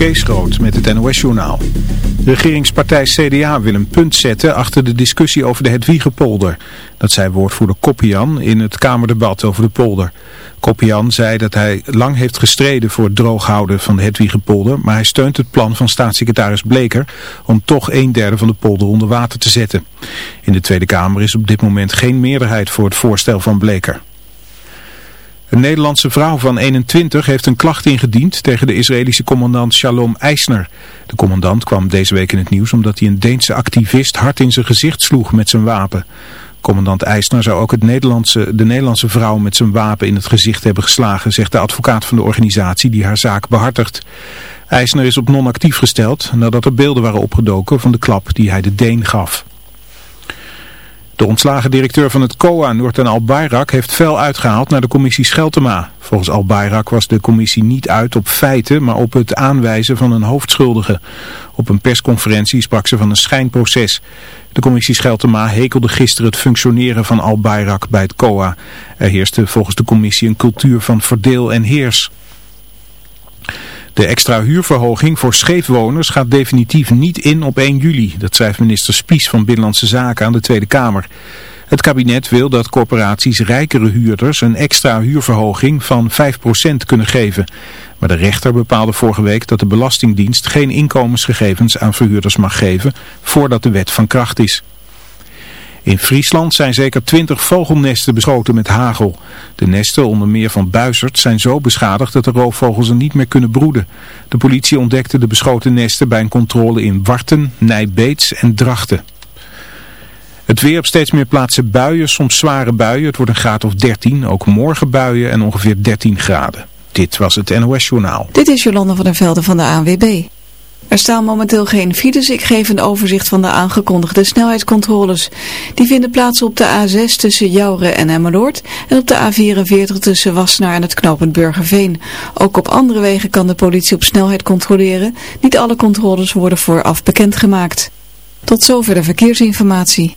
Kees Groot met het NOS-journaal. regeringspartij CDA wil een punt zetten achter de discussie over de Hedwiegepolder. Dat zei woordvoerder Koppian in het Kamerdebat over de polder. Koppian zei dat hij lang heeft gestreden voor het drooghouden van de Hedwiegepolder... maar hij steunt het plan van staatssecretaris Bleker om toch een derde van de polder onder water te zetten. In de Tweede Kamer is op dit moment geen meerderheid voor het voorstel van Bleker. Een Nederlandse vrouw van 21 heeft een klacht ingediend tegen de Israëlische commandant Shalom Eisner. De commandant kwam deze week in het nieuws omdat hij een Deense activist hard in zijn gezicht sloeg met zijn wapen. Commandant Eisner zou ook het Nederlandse, de Nederlandse vrouw met zijn wapen in het gezicht hebben geslagen, zegt de advocaat van de organisatie die haar zaak behartigt. Eisner is op non-actief gesteld nadat er beelden waren opgedoken van de klap die hij de Deen gaf. De ontslagen directeur van het COA, Noorten Al-Bayrak, heeft fel uitgehaald naar de commissie Scheltema. Volgens Al-Bayrak was de commissie niet uit op feiten, maar op het aanwijzen van een hoofdschuldige. Op een persconferentie sprak ze van een schijnproces. De commissie Scheltema hekelde gisteren het functioneren van Al-Bayrak bij het COA. Er heerste volgens de commissie een cultuur van verdeel en heers. De extra huurverhoging voor scheefwoners gaat definitief niet in op 1 juli. Dat schrijft minister Spies van Binnenlandse Zaken aan de Tweede Kamer. Het kabinet wil dat corporaties rijkere huurders een extra huurverhoging van 5% kunnen geven. Maar de rechter bepaalde vorige week dat de Belastingdienst geen inkomensgegevens aan verhuurders mag geven voordat de wet van kracht is. In Friesland zijn zeker twintig vogelnesten beschoten met hagel. De nesten onder meer van buizerd zijn zo beschadigd dat de roofvogels er niet meer kunnen broeden. De politie ontdekte de beschoten nesten bij een controle in Warten, Nijbeets en Drachten. Het weer op steeds meer plaatsen buien, soms zware buien. Het wordt een graad of 13, ook morgen buien en ongeveer 13 graden. Dit was het NOS Journaal. Dit is Jolanda van der Velden van de ANWB. Er staan momenteel geen files. Ik geef een overzicht van de aangekondigde snelheidscontroles. Die vinden plaats op de A6 tussen Jouren en Emmeloord en op de A44 tussen Wassenaar en het knooppunt Burgerveen. Ook op andere wegen kan de politie op snelheid controleren. Niet alle controles worden vooraf bekendgemaakt. Tot zover de verkeersinformatie.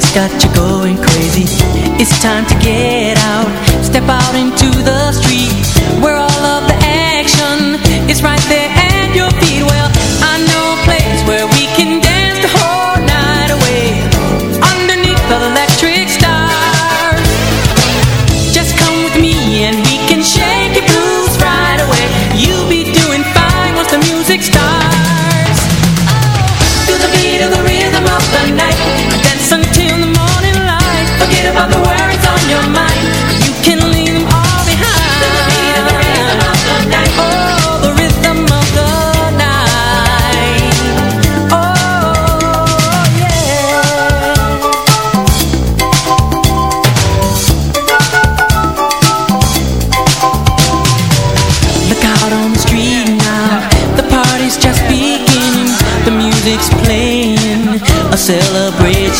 has got you going crazy It's time to get out Step out into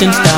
since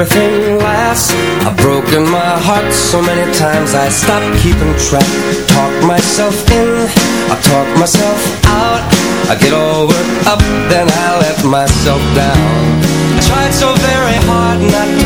everything lasts I've broken my heart so many times I stop keeping track Talk myself in, I talk myself out I get all worked up, then I let myself down I tried so very hard not to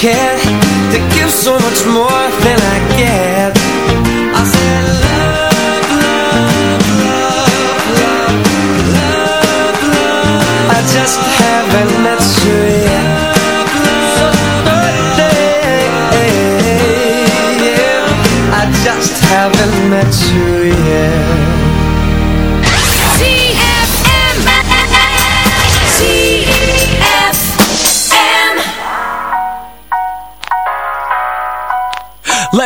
care to give so much more than I get. I said, love, love, love, love, love, love. I just haven't met you yet. So birthday, yeah. I just haven't met you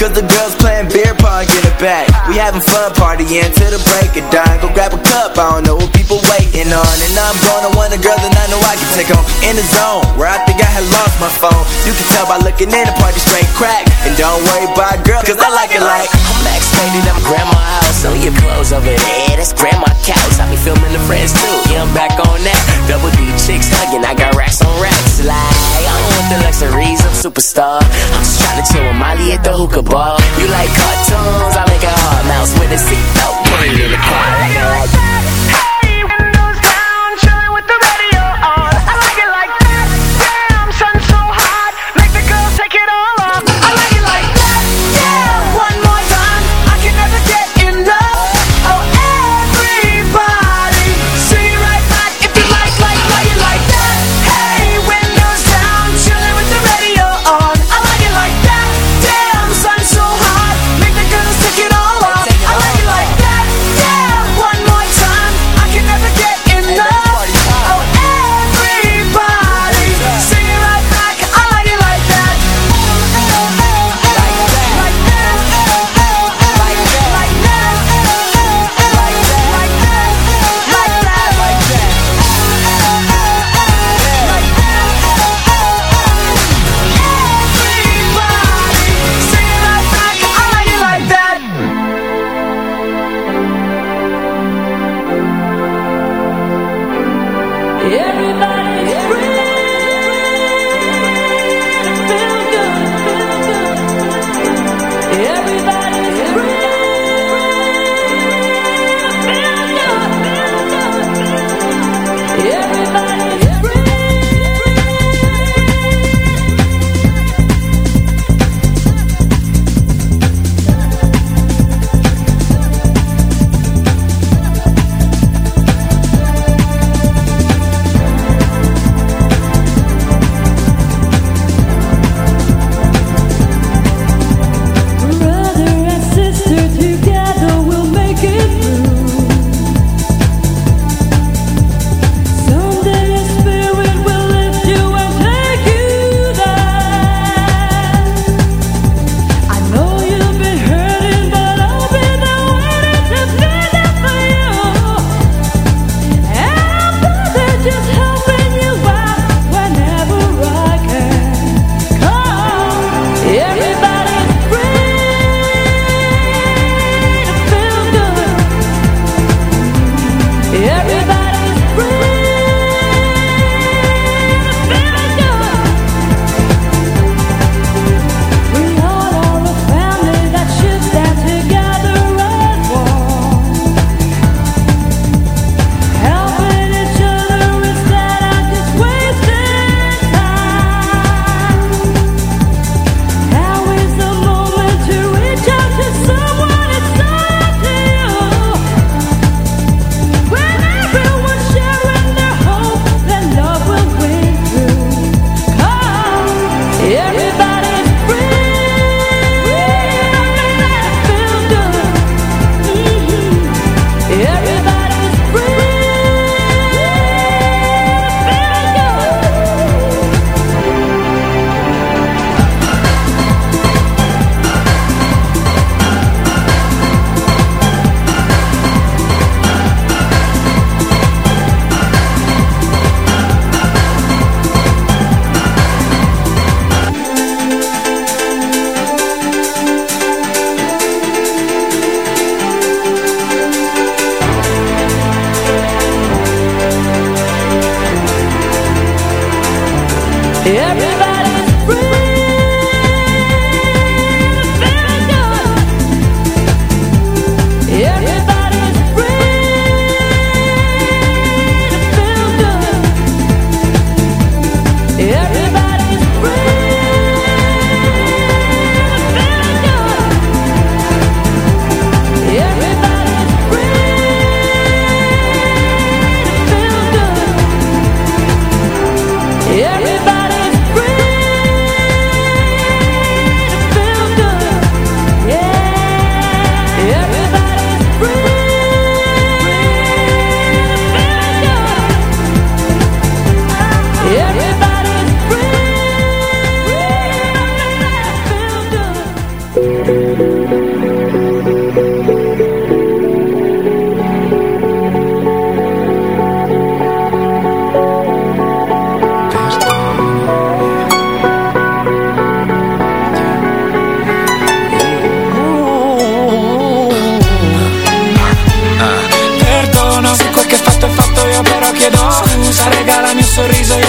Cause the girls playing beer pong, get it back. We having fun partying till the break of dawn. Go grab a cup, I don't know what people and on and I'm gonna want a girl that I know I can take home In the zone, where I think I had lost my phone You can tell by looking in the party straight crack And don't worry about girl, cause I like it like I'm max stated, at my grandma's house Some your clothes over there, that's grandma couch I be filming the friends too, yeah I'm back on that Double D chicks hugging, I got racks on racks Like, I don't want the luxuries, I'm superstar I'm just trying to chill with Molly at the hookah bar You like cartoons, I make a hard mouse with a seatbelt Put it in the car Everybody's free.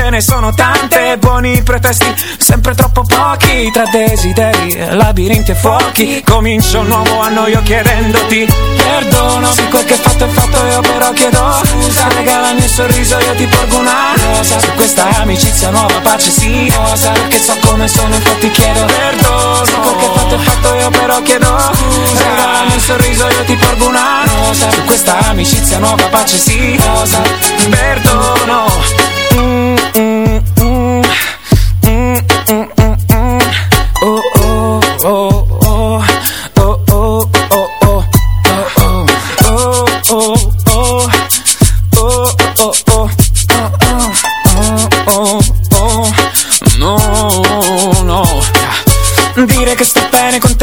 ce ne sono tante Buoni pretesti, sempre troppo pochi Tra desideri, labirinti e fuochi Comincio un nuovo annoio chiedendoti perdono Se quel che fatto è fatto io però chiedo Scusa, il mio sorriso io ti porgo una rosa Su questa amicizia nuova pace si osa Perché so come sono infatti chiedo perdono Se quel che fatto è fatto io però chiedo Scusa, il mio sorriso io ti porgo una rosa Su questa amicizia nuova pace si osa Perdono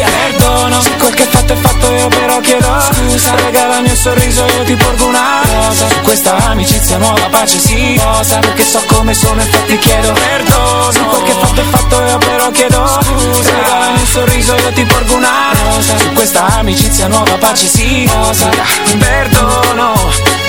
via Perdono Se quel che fatto è fatto io però chiedo Scusa regala il mio sorriso io ti porgo una rosa Su questa amicizia nuova pace si posa Perché so come sono infatti chiedo Perdono Se quel che fatto è fatto io però chiedo Scusa regala il mio sorriso io ti porgo una rosa Su questa amicizia nuova pace si posa Perdono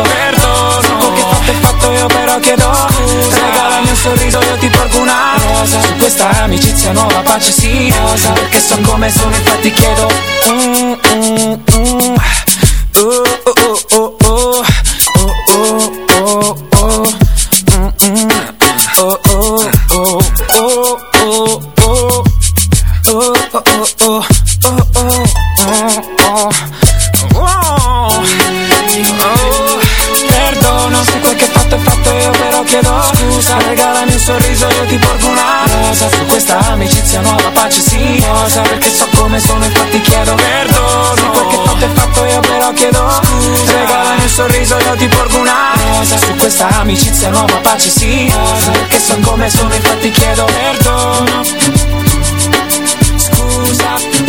perdono, perdono. Tutto che fatto è fatto io però chiedo scusa Regalami un sorriso io ti porgo una rosa Su questa amicizia nuova pace si osa Perché so come sono infatti chiedo mm, mm, mm. Uh, uh, uh, uh, uh, uh, uh, uh. Oh, oh, oh, oh, oh, oh, oh, oh, oh, oh. questa amicizia nuova pace si osa Perché so come sono infatti chiedo perdono Su quel che fatto è fatto io però chiedo scusa Regalami un sorriso io ti porgo una rosa Su questa amicizia nuova pace si osa Perché so come sono infatti chiedo perdono Scusa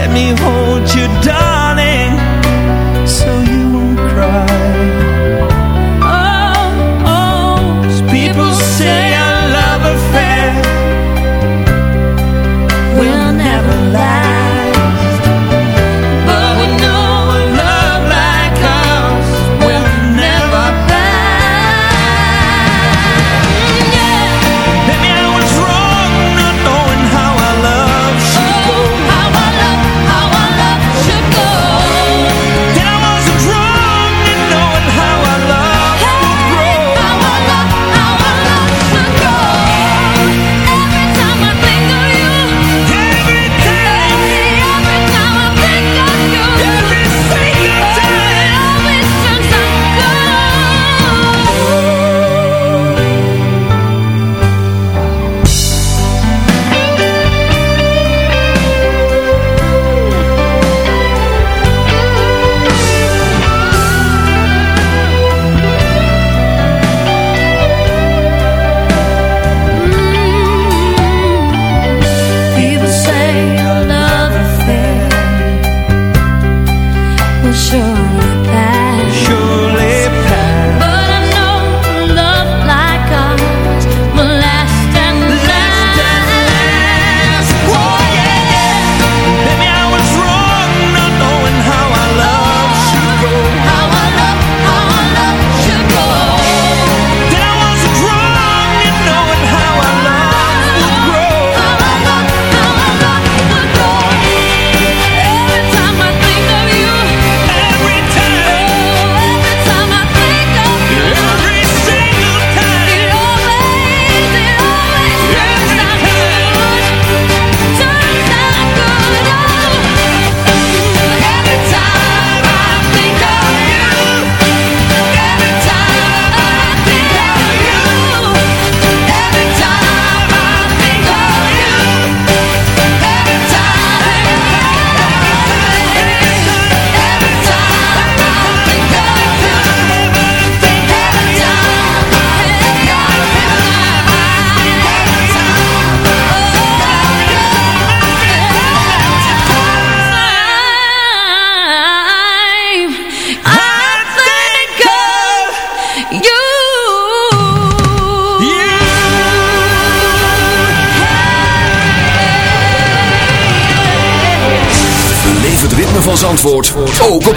Let me hold you, darling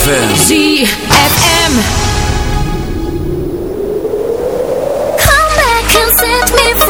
ZFM. ZFM. Come back and set me free.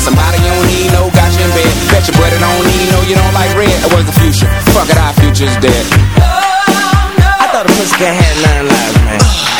Somebody you don't need, no, got you in bed. Bet your brother don't need, no, you don't like red. It was the future. Fuck it, our future's dead. Oh, no. I thought a pussycat had nine lives, man.